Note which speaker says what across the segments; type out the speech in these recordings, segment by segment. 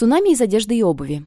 Speaker 1: Цунами из одежды и обуви.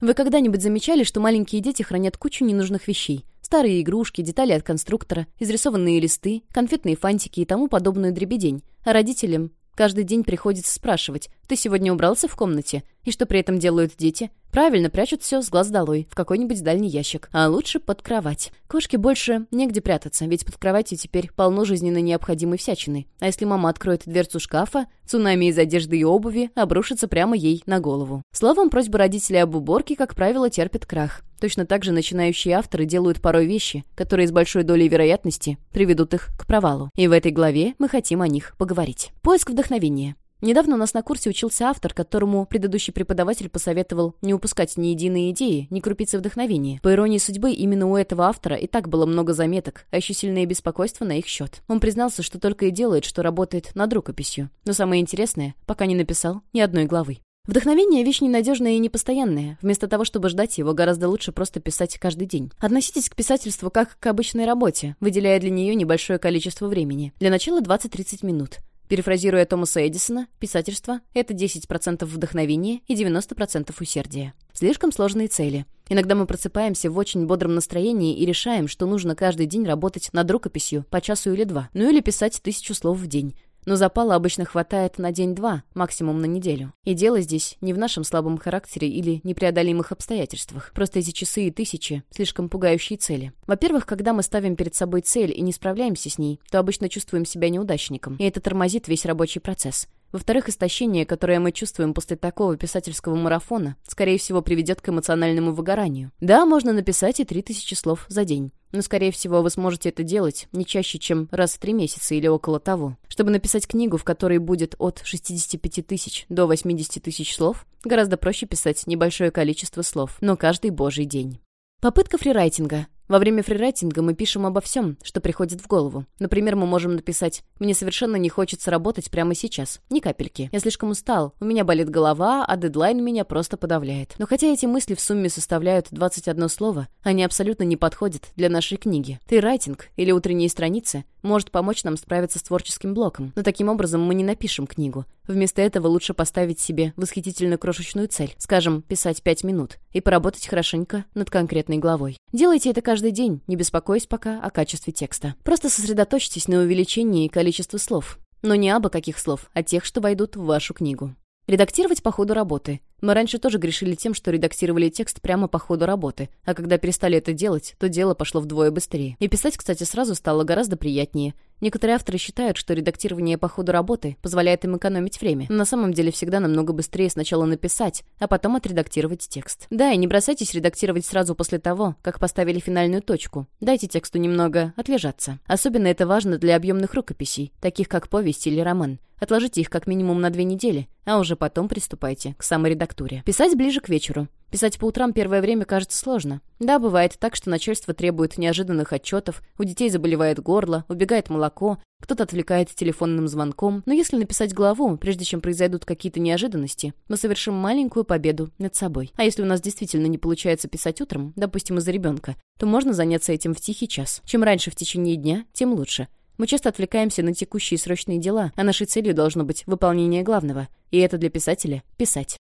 Speaker 1: Вы когда-нибудь замечали, что маленькие дети хранят кучу ненужных вещей? Старые игрушки, детали от конструктора, изрисованные листы, конфетные фантики и тому подобную дребедень. А родителям каждый день приходится спрашивать, «Ты сегодня убрался в комнате?» И что при этом делают дети? Правильно, прячут все с глаз долой, в какой-нибудь дальний ящик. А лучше под кровать. Кошке больше негде прятаться, ведь под кроватью теперь полно жизненно необходимой всячины. А если мама откроет дверцу шкафа, цунами из одежды и обуви обрушится прямо ей на голову. Словом, просьба родителей об уборке, как правило, терпит крах. Точно так же начинающие авторы делают порой вещи, которые с большой долей вероятности приведут их к провалу. И в этой главе мы хотим о них поговорить. Поиск вдохновения. Недавно у нас на курсе учился автор, которому предыдущий преподаватель посоветовал не упускать ни единой идеи, ни крупицы вдохновения. По иронии судьбы, именно у этого автора и так было много заметок, а еще сильное беспокойство на их счет. Он признался, что только и делает, что работает над рукописью. Но самое интересное, пока не написал ни одной главы. Вдохновение — вещь ненадежная и непостоянная. Вместо того, чтобы ждать его, гораздо лучше просто писать каждый день. Относитесь к писательству как к обычной работе, выделяя для нее небольшое количество времени. Для начала 20-30 минут. Перефразируя Томаса Эдисона, писательство — это 10% вдохновения и 90% усердия. Слишком сложные цели. Иногда мы просыпаемся в очень бодром настроении и решаем, что нужно каждый день работать над рукописью по часу или два, ну или писать тысячу слов в день. Но запала обычно хватает на день-два, максимум на неделю. И дело здесь не в нашем слабом характере или непреодолимых обстоятельствах. Просто эти часы и тысячи — слишком пугающие цели. Во-первых, когда мы ставим перед собой цель и не справляемся с ней, то обычно чувствуем себя неудачником, и это тормозит весь рабочий процесс. Во-вторых, истощение, которое мы чувствуем после такого писательского марафона, скорее всего, приведет к эмоциональному выгоранию. Да, можно написать и 3000 слов за день. Но, скорее всего, вы сможете это делать не чаще, чем раз в три месяца или около того. Чтобы написать книгу, в которой будет от 65 тысяч до 80 тысяч слов, гораздо проще писать небольшое количество слов, но каждый божий день. Попытка фрирайтинга. Во время фрирайтинга мы пишем обо всем, что приходит в голову. Например, мы можем написать «Мне совершенно не хочется работать прямо сейчас. Ни капельки. Я слишком устал, у меня болит голова, а дедлайн меня просто подавляет». Но хотя эти мысли в сумме составляют 21 слово, они абсолютно не подходят для нашей книги. Фрирайтинг или утренние страницы может помочь нам справиться с творческим блоком, но таким образом мы не напишем книгу. Вместо этого лучше поставить себе восхитительно крошечную цель, скажем, писать 5 минут, и поработать хорошенько над конкретной главой. Делайте это каждый каждый день, не беспокоясь пока о качестве текста. Просто сосредоточьтесь на увеличении количества слов. Но не абы каких слов, а тех, что войдут в вашу книгу. Редактировать по ходу работы. Мы раньше тоже грешили тем, что редактировали текст прямо по ходу работы, а когда перестали это делать, то дело пошло вдвое быстрее. И писать, кстати, сразу стало гораздо приятнее. Некоторые авторы считают, что редактирование по ходу работы позволяет им экономить время, на самом деле всегда намного быстрее сначала написать, а потом отредактировать текст. Да, и не бросайтесь редактировать сразу после того, как поставили финальную точку. Дайте тексту немного отлежаться. Особенно это важно для объемных рукописей, таких как повесть или роман. Отложите их как минимум на две недели, а уже потом приступайте к саморедактуре. Писать ближе к вечеру. Писать по утрам первое время кажется сложно. Да, бывает так, что начальство требует неожиданных отчетов, у детей заболевает горло, убегает молоко, кто-то отвлекает телефонным звонком. Но если написать главу, прежде чем произойдут какие-то неожиданности, мы совершим маленькую победу над собой. А если у нас действительно не получается писать утром, допустим, из-за ребенка, то можно заняться этим в тихий час. Чем раньше в течение дня, тем лучше. Мы часто отвлекаемся на текущие срочные дела, а нашей целью должно быть выполнение главного. И это для писателя — писать.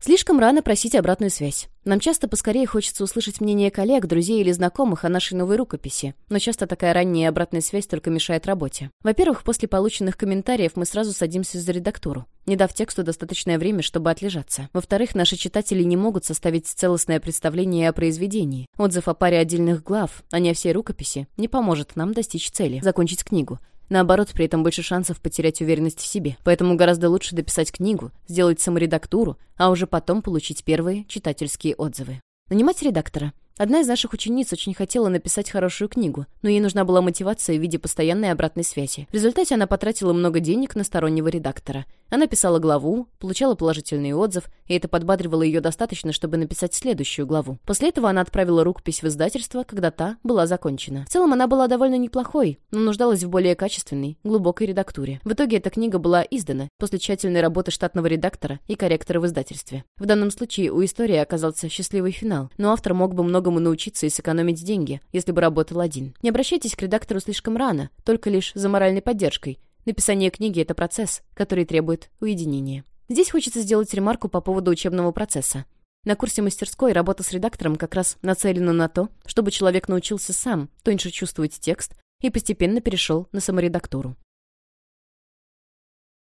Speaker 1: Слишком рано просить обратную связь. Нам часто поскорее хочется услышать мнение коллег, друзей или знакомых о нашей новой рукописи, но часто такая ранняя обратная связь только мешает работе. Во-первых, после полученных комментариев мы сразу садимся за редактуру, не дав тексту достаточное время, чтобы отлежаться. Во-вторых, наши читатели не могут составить целостное представление о произведении. Отзыв о паре отдельных глав, а не о всей рукописи, не поможет нам достичь цели — закончить книгу. Наоборот, при этом больше шансов потерять уверенность в себе. Поэтому гораздо лучше дописать книгу, сделать саморедактуру, а уже потом получить первые читательские отзывы. Нанимать редактора. Одна из наших учениц очень хотела написать хорошую книгу, но ей нужна была мотивация в виде постоянной обратной связи. В результате она потратила много денег на стороннего редактора. Она писала главу, получала положительный отзыв, и это подбадривало ее достаточно, чтобы написать следующую главу. После этого она отправила рукопись в издательство, когда та была закончена. В целом она была довольно неплохой, но нуждалась в более качественной, глубокой редактуре. В итоге эта книга была издана после тщательной работы штатного редактора и корректора в издательстве. В данном случае у истории оказался счастливый финал, но автор мог бы много многому научиться и сэкономить деньги, если бы работал один. Не обращайтесь к редактору слишком рано, только лишь за моральной поддержкой. Написание книги — это процесс, который требует уединения. Здесь хочется сделать ремарку по поводу учебного процесса. На курсе мастерской работа с редактором как раз нацелена на то, чтобы человек научился сам тоньше чувствовать текст и постепенно перешел на саморедактуру.